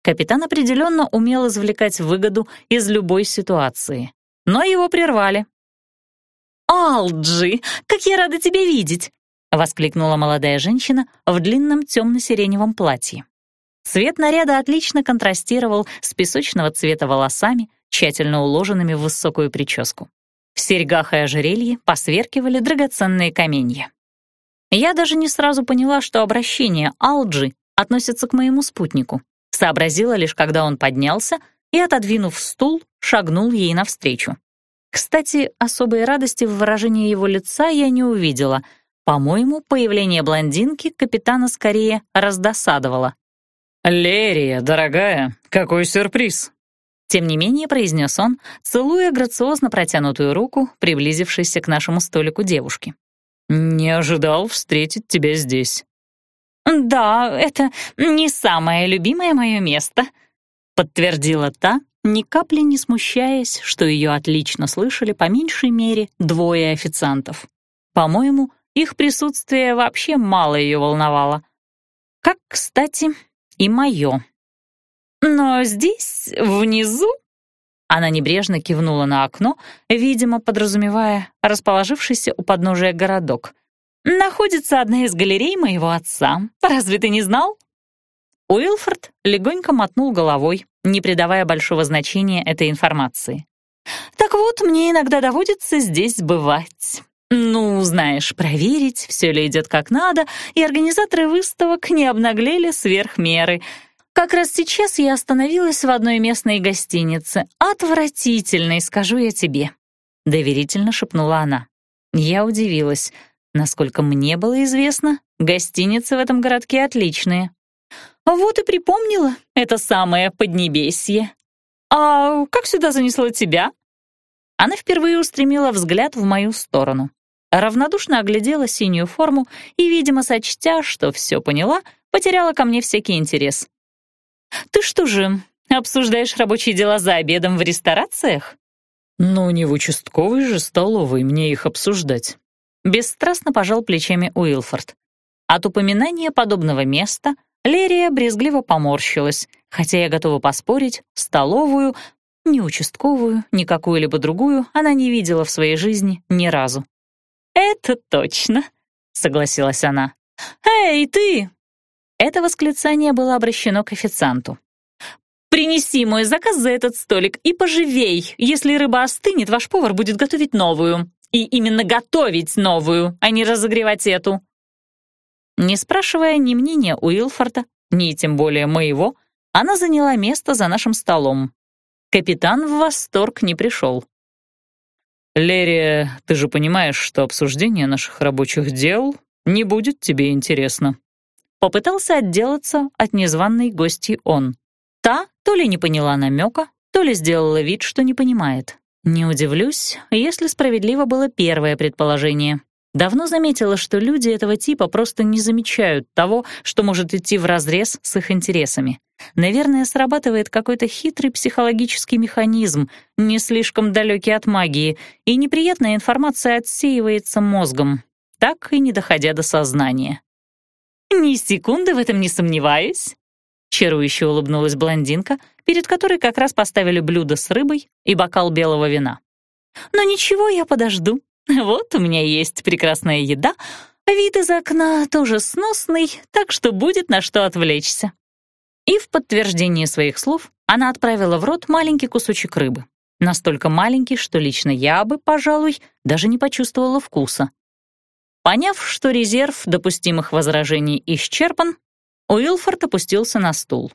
Speaker 1: Капитан определенно умел извлекать выгоду из любой ситуации. Но его прервали. «Алджи, как я рада тебя видеть!» — воскликнула молодая женщина в длинном темно-сиреневом платье. Цвет наряда отлично контрастировал с песочного цвета волосами, тщательно уложенными в высокую прическу. В серьгах и ожерелье посверкивали драгоценные каменья. Я даже не сразу поняла, что обращение Алджи относится к моему спутнику. Сообразила лишь, когда он поднялся и, отодвинув стул, шагнул ей навстречу. Кстати, особой радости в выражении его лица я не увидела. По-моему, появление блондинки капитана скорее раздосадовало.
Speaker 2: «Лерия, дорогая, какой сюрприз!»
Speaker 1: Тем не менее, произнес он, целуя грациозно протянутую руку, приблизившейся к нашему столику девушки.
Speaker 2: «Не ожидал встретить тебя здесь».
Speaker 1: «Да, это не самое любимое мое место», — подтвердила та, ни капли не смущаясь, что ее отлично слышали по меньшей мере двое официантов. По-моему, их присутствие вообще мало ее волновало. Как, кстати, и мое. Но здесь, внизу, она небрежно кивнула на окно, видимо, подразумевая расположившийся у подножия городок. «Находится одна из галерей моего отца. Разве ты не знал?» Уилфорд легонько мотнул головой, не придавая большого значения этой информации. «Так вот, мне иногда доводится здесь бывать. Ну, знаешь, проверить, все ли идет как надо, и организаторы выставок не обнаглели сверх меры. Как раз сейчас я остановилась в одной местной гостинице. Отвратительной, скажу я тебе», — доверительно шепнула она. Я удивилась. Насколько мне было известно, гостиницы в этом городке отличные. Вот и припомнила это самое Поднебесье. А как сюда занесло тебя? Она впервые устремила взгляд в мою сторону. Равнодушно оглядела синюю форму и, видимо, сочтя, что все поняла, потеряла ко мне всякий интерес. «Ты что же, обсуждаешь рабочие дела за обедом в ресторациях?»
Speaker 2: «Ну, не в участковой же столовой мне их обсуждать».
Speaker 1: Бесстрастно пожал плечами Уилфорд. От упоминания подобного места Лерия брезгливо поморщилась, хотя я готова поспорить, столовую, ни участковую, ни какую-либо другую она не видела в своей жизни ни разу. «Это точно», — согласилась она. «Эй, ты!» Это восклицание было обращено к официанту. «Принеси мой заказ за этот столик и поживей. Если рыба остынет, ваш повар будет готовить новую. И именно готовить новую, а не разогревать эту». Не спрашивая ни мнения Уилфорда, ни тем более моего, она заняла место за нашим столом. Капитан в восторг не пришел.
Speaker 2: «Лерия, ты же понимаешь, что обсуждение наших рабочих дел не будет тебе интересно».
Speaker 1: Попытался отделаться от незваной гости он. Та то ли не поняла намека, то ли сделала вид, что не понимает. Не удивлюсь, если справедливо было первое предположение. Давно заметила, что люди этого типа просто не замечают того, что может идти вразрез с их интересами. Наверное, срабатывает какой-то хитрый психологический механизм, не слишком далекий от магии, и неприятная информация отсеивается мозгом, так и не доходя до сознания. «Ни секунды в этом не сомневаюсь», — чарующе улыбнулась блондинка, перед которой как раз поставили блюдо с рыбой и бокал белого вина. «Но ничего, я подожду. Вот у меня есть прекрасная еда, вид из окна тоже сносный, так что будет на что отвлечься». И в подтверждение своих слов она отправила в рот маленький кусочек рыбы. Настолько маленький, что лично я бы, пожалуй, даже не почувствовала вкуса. Поняв, что резерв допустимых возражений исчерпан, Уилфорд опустился на стул.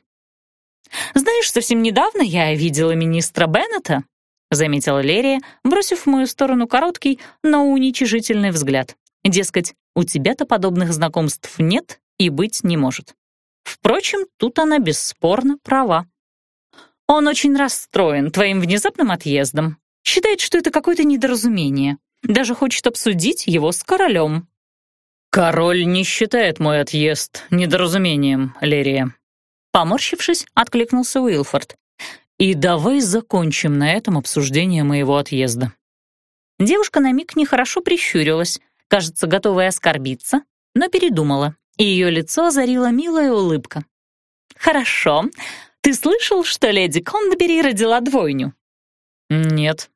Speaker 1: «Знаешь, совсем недавно я видела министра Беннета», — заметила Лерия, бросив в мою сторону короткий, но уничижительный взгляд. Дескать, у тебя-то подобных знакомств нет и быть не может. Впрочем, тут она бесспорно права. Он очень расстроен твоим внезапным отъездом. Считает, что это какое-то недоразумение. Даже хочет обсудить его с королем.
Speaker 2: «Король не считает мой отъезд недоразумением, Лерия».
Speaker 1: Поморщившись, откликнулся Уилфорд.
Speaker 2: И давай закончим на этом обсуждение моего отъезда».
Speaker 1: Девушка на миг нехорошо прищурилась, кажется, готовая оскорбиться, но передумала, и ее лицо озарила милая улыбка. «Хорошо. Ты слышал, что леди Кондбери родила двойню?»
Speaker 2: «Нет».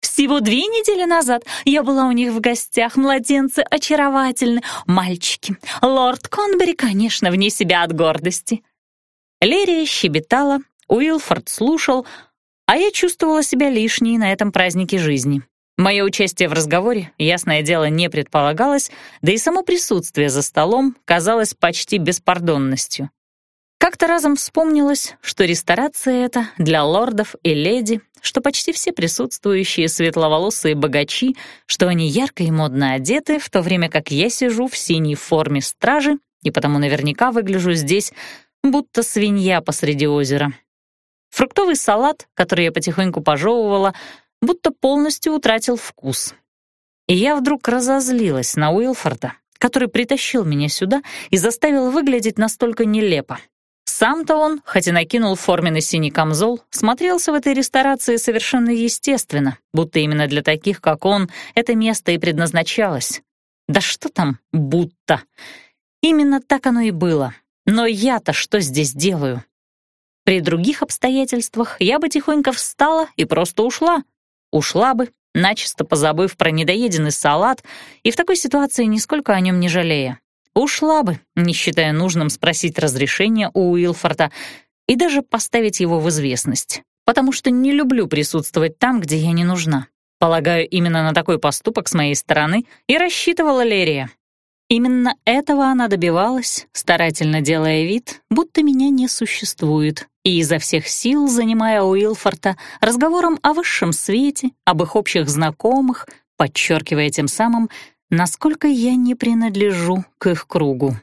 Speaker 1: «Всего две недели назад я была у них в гостях. Младенцы очаровательны. Мальчики. Лорд Конбери, конечно, вне себя от гордости». Лерия щебетала, Уилфорд слушал, а я чувствовала себя лишней на этом празднике жизни. Мое участие в разговоре, ясное дело, не предполагалось, да и само присутствие за столом казалось почти беспардонностью. Как-то разом вспомнилось, что ресторация эта для лордов и леди, что почти все присутствующие светловолосые богачи, что они ярко и модно одеты, в то время как я сижу в синей форме стражи и потому наверняка выгляжу здесь, будто свинья посреди озера. Фруктовый салат, который я потихоньку пожевывала, будто полностью утратил вкус. И я вдруг разозлилась на Уилфорда, который притащил меня сюда и заставил выглядеть настолько нелепо. Сам-то он, хоть и накинул форменный синий камзол, смотрелся в этой ресторации совершенно естественно, будто именно для таких, как он, это место и предназначалось. Да что там «будто»? Именно так оно и было. Но я-то что здесь делаю? При других обстоятельствах я бы тихонько встала и просто ушла. Ушла бы, начисто позабыв про недоеденный салат, и в такой ситуации нисколько о нем не жалея. Ушла бы, не считая нужным спросить разрешения у Уилфорта и даже поставить его в известность, потому что не люблю присутствовать там, где я не нужна. Полагаю, именно на такой поступок с моей стороны и рассчитывала Лерия. Именно этого она добивалась, старательно делая вид, будто меня не существует, и изо всех сил занимая Уилфорта разговором о высшем свете, об их общих знакомых, подчеркивая тем самым, насколько я не принадлежу к их кругу.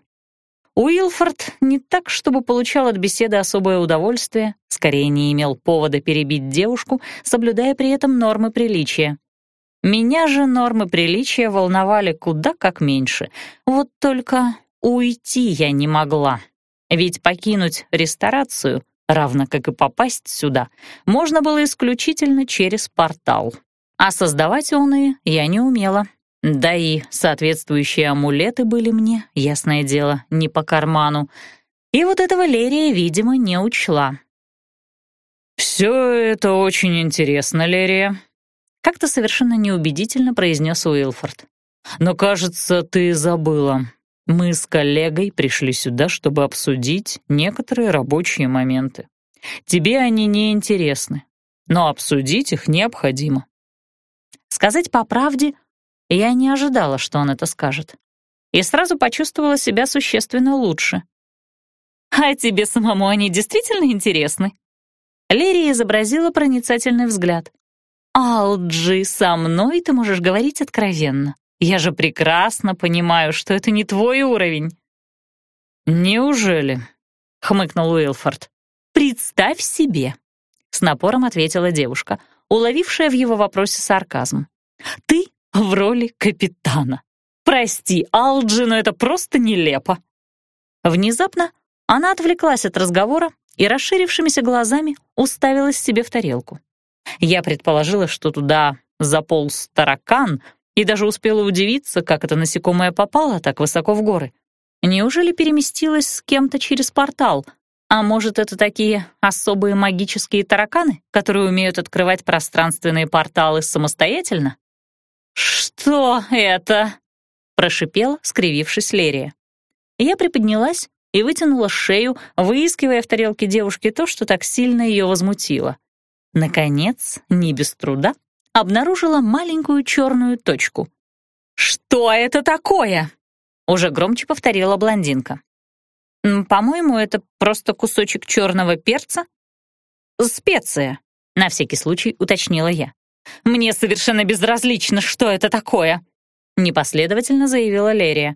Speaker 1: Уилфорд не так, чтобы получал от беседы особое удовольствие, скорее не имел повода перебить девушку, соблюдая при этом нормы приличия. Меня же нормы приличия волновали куда как меньше. Вот только уйти я не могла. Ведь покинуть ресторацию, равно как и попасть сюда, можно было исключительно через портал. А создавать он и я не умела. Да и соответствующие амулеты были мне, ясное дело, не по карману. И вот этого Лерия, видимо, не учла.
Speaker 2: «Все это очень интересно, Лерия»,
Speaker 1: как-то совершенно неубедительно произнес Уилфорд.
Speaker 2: «Но, кажется, ты забыла. Мы с коллегой пришли сюда, чтобы обсудить некоторые рабочие моменты. Тебе они не интересны, но обсудить их необходимо».
Speaker 1: Сказать по правде, я не ожидала, что он это скажет. И сразу почувствовала себя существенно лучше. «А тебе самому они действительно интересны?» Лерия изобразила проницательный взгляд. «Алджи, со мной ты можешь говорить откровенно. Я же прекрасно понимаю, что это не твой уровень».
Speaker 2: «Неужели?» — хмыкнул Уилфорд.
Speaker 1: «Представь себе», — с напором ответила девушка, уловившая в его вопросе сарказм. «Ты в роли капитана. Прости, Алджи, но это просто нелепо». Внезапно она отвлеклась от разговора и расширившимися глазами уставилась себе в тарелку. Я предположила, что туда заполз таракан, и даже успела удивиться, как это насекомое попало так высоко в горы. Неужели переместилась с кем-то через портал? А может, это такие особые магические тараканы, которые умеют открывать пространственные порталы самостоятельно? «Что это?» — прошипела, скривившись Лерия. Я приподнялась и вытянула шею, выискивая в тарелке девушки то, что так сильно ее возмутило. Наконец, не без труда, обнаружила маленькую черную точку. «Что это такое?» — уже громче повторила блондинка. «По-моему, это просто кусочек черного перца?» «Специя», — на всякий случай уточнила я. «Мне совершенно безразлично, что это такое», — непоследовательно заявила Лерия.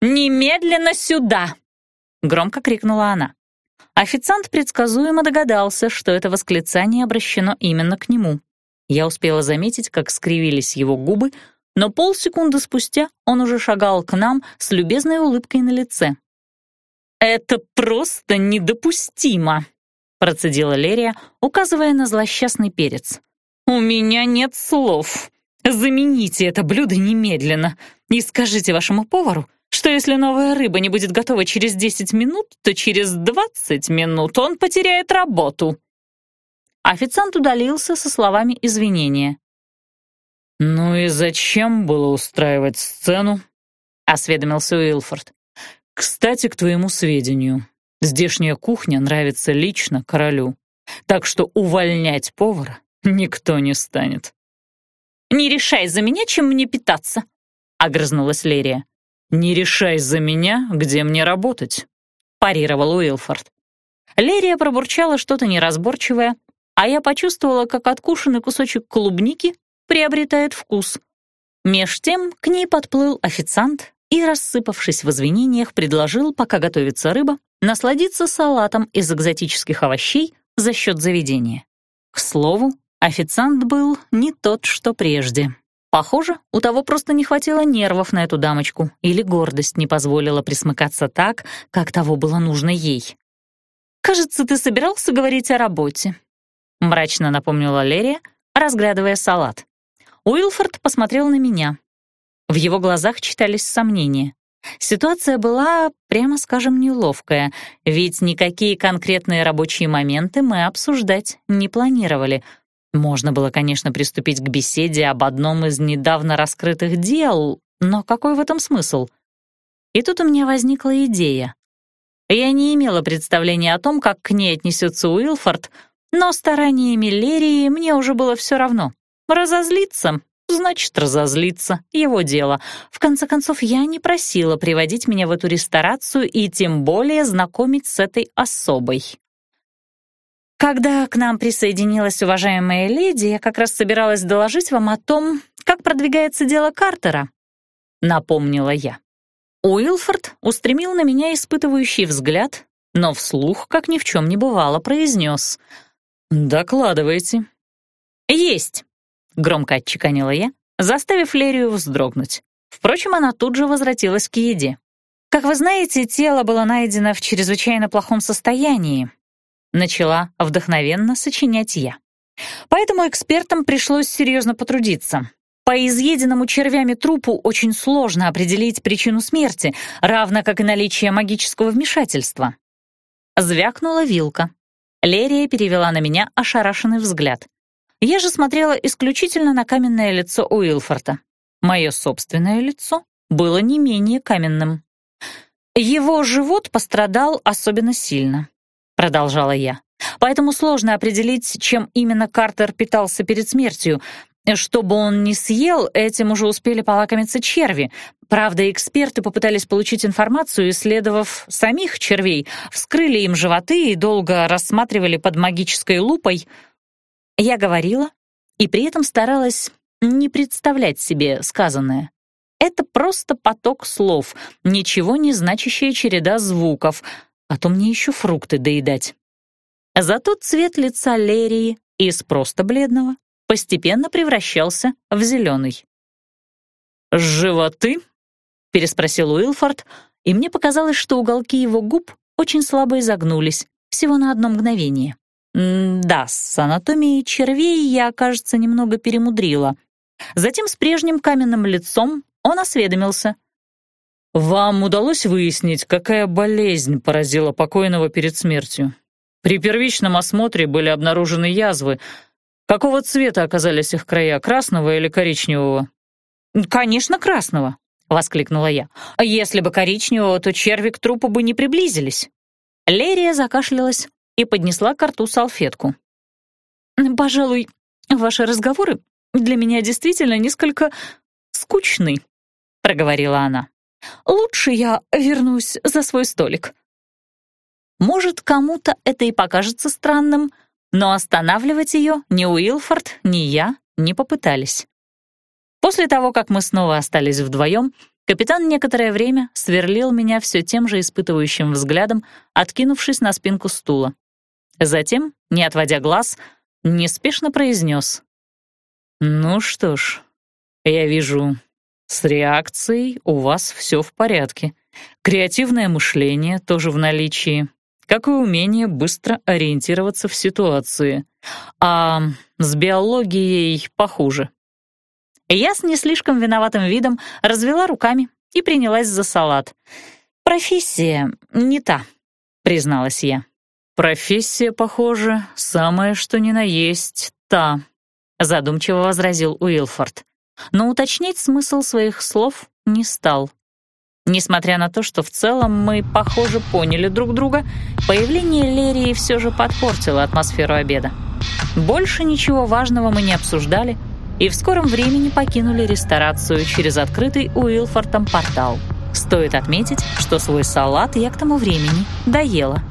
Speaker 1: «Немедленно сюда!» — громко крикнула она. Официант предсказуемо догадался, что это восклицание обращено именно к нему. Я успела заметить, как скривились его губы, но полсекунды спустя он уже шагал к нам с любезной улыбкой на лице. «Это просто недопустимо!» — процедила Лерия, указывая на злосчастный перец. «У меня нет слов. Замените это блюдо немедленно и скажите вашему повару, что если новая рыба не будет готова через 10 минут, то через 20 минут он потеряет работу». Официант удалился со словами извинения.
Speaker 2: «Ну и зачем было устраивать сцену?» — осведомился Уилфорд. «Кстати, к твоему сведению, здешняя кухня нравится лично королю, так что увольнять повара никто не станет».
Speaker 1: «Не решай за меня, чем мне питаться», — огрызнулась Лерия.
Speaker 2: «Не решай за меня, где мне работать», — парировал Уилфорд.
Speaker 1: Лерия пробурчала что-то неразборчивое, а я почувствовала, как откушенный кусочек клубники приобретает вкус. Меж тем к ней подплыл официант и, рассыпавшись в извинениях, предложил, пока готовится рыба, насладиться салатом из экзотических овощей, за счет заведения. К слову, официант был не тот, что прежде. Похоже, у того просто не хватило нервов на эту дамочку, или гордость не позволила присмыкаться так, как того было нужно ей. «Кажется, ты собирался говорить о работе», — мрачно напомнила Лерия, разглядывая салат. Уилфорд посмотрел на меня. В его глазах читались сомнения. Ситуация была, прямо скажем, неловкая, ведь никакие конкретные рабочие моменты мы обсуждать не планировали. Можно было, конечно, приступить к беседе об одном из недавно раскрытых дел, но какой в этом смысл? И тут у меня возникла идея. Я не имела представления о том, как к ней отнесется Уилфорд, но стараниями Лерии мне уже было все равно. Разозлиться Значит, разозлиться. Его дело. В конце концов, я не просила приводить меня в эту ресторацию и тем более знакомить с этой особой. Когда к нам присоединилась уважаемая леди, я как раз собиралась доложить вам о том, как продвигается дело Картера, напомнила я. Уилфорд устремил на меня испытывающий взгляд, но вслух, как ни в чем не бывало, произнес «Докладывайте». «Есть», — громко отчеканила я, заставив Лерию вздрогнуть. Впрочем, она тут же возвратилась к еде. «Как вы знаете, тело было найдено в чрезвычайно плохом состоянии», начала вдохновенно сочинять я. Поэтому экспертам пришлось серьезно потрудиться. По изъеденному червями трупу очень сложно определить причину смерти, равно как и наличие магического вмешательства. Звякнула вилка. Лерия перевела на меня ошарашенный взгляд. Я же смотрела исключительно на каменное лицо Уилфорта. Мое собственное лицо было не менее каменным. «Его живот пострадал особенно сильно», — продолжала я. «Поэтому сложно определить, чем именно Картер питался перед смертью. Чтобы он не съел, этим уже успели полакомиться черви. Правда, эксперты попытались получить информацию, исследовав самих червей, вскрыли им животы и долго рассматривали под магической лупой — я говорила и при этом старалась не представлять себе сказанное. Это просто поток слов, ничего не значащая череда звуков, а то мне еще фрукты доедать. Зато цвет лица Лерии из просто бледного постепенно превращался в зеленый.
Speaker 2: «Животы?» — переспросил Уилфорд, и мне показалось, что уголки его губ очень слабо изогнулись, всего на одно мгновение. Да, с анатомией червей я, кажется, немного перемудрила. Затем с прежним каменным лицом он осведомился. «Вам удалось выяснить, какая болезнь поразила покойного перед смертью? При первичном осмотре были обнаружены язвы. Какого цвета оказались их края, красного или коричневого?»
Speaker 1: «Конечно, красного», — воскликнула я. «Если бы коричневого, то черви к трупу бы не приблизились». Лерия закашлялась, и поднесла к рту салфетку. «Пожалуй, ваши разговоры для меня действительно несколько скучны», — проговорила она. «Лучше я вернусь за свой столик». Может, кому-то это и покажется странным, но останавливать ее ни Уилфорд, ни я не попытались. После того, как мы снова остались вдвоем, капитан некоторое время сверлил меня все тем же испытывающим взглядом, откинувшись на спинку стула. Затем, не отводя глаз, неспешно произнес. «Ну что ж, я вижу, с реакцией у вас все в порядке. Креативное мышление тоже в наличии, как и умение быстро ориентироваться в ситуации. А с биологией похуже». Я с не слишком виноватым видом развела руками и принялась за салат. «Профессия не та», — призналась я.
Speaker 2: «Профессия, похоже, самое что ни на есть та», — задумчиво возразил Уилфорд. Но уточнить смысл своих слов не стал. Несмотря на то, что в целом мы, похоже, поняли друг друга, появление Лерии все же подпортило атмосферу обеда. Больше ничего важного мы не обсуждали и в скором времени покинули ресторацию через открытый Уилфортом портал. Стоит отметить, что свой салат я к тому времени доела.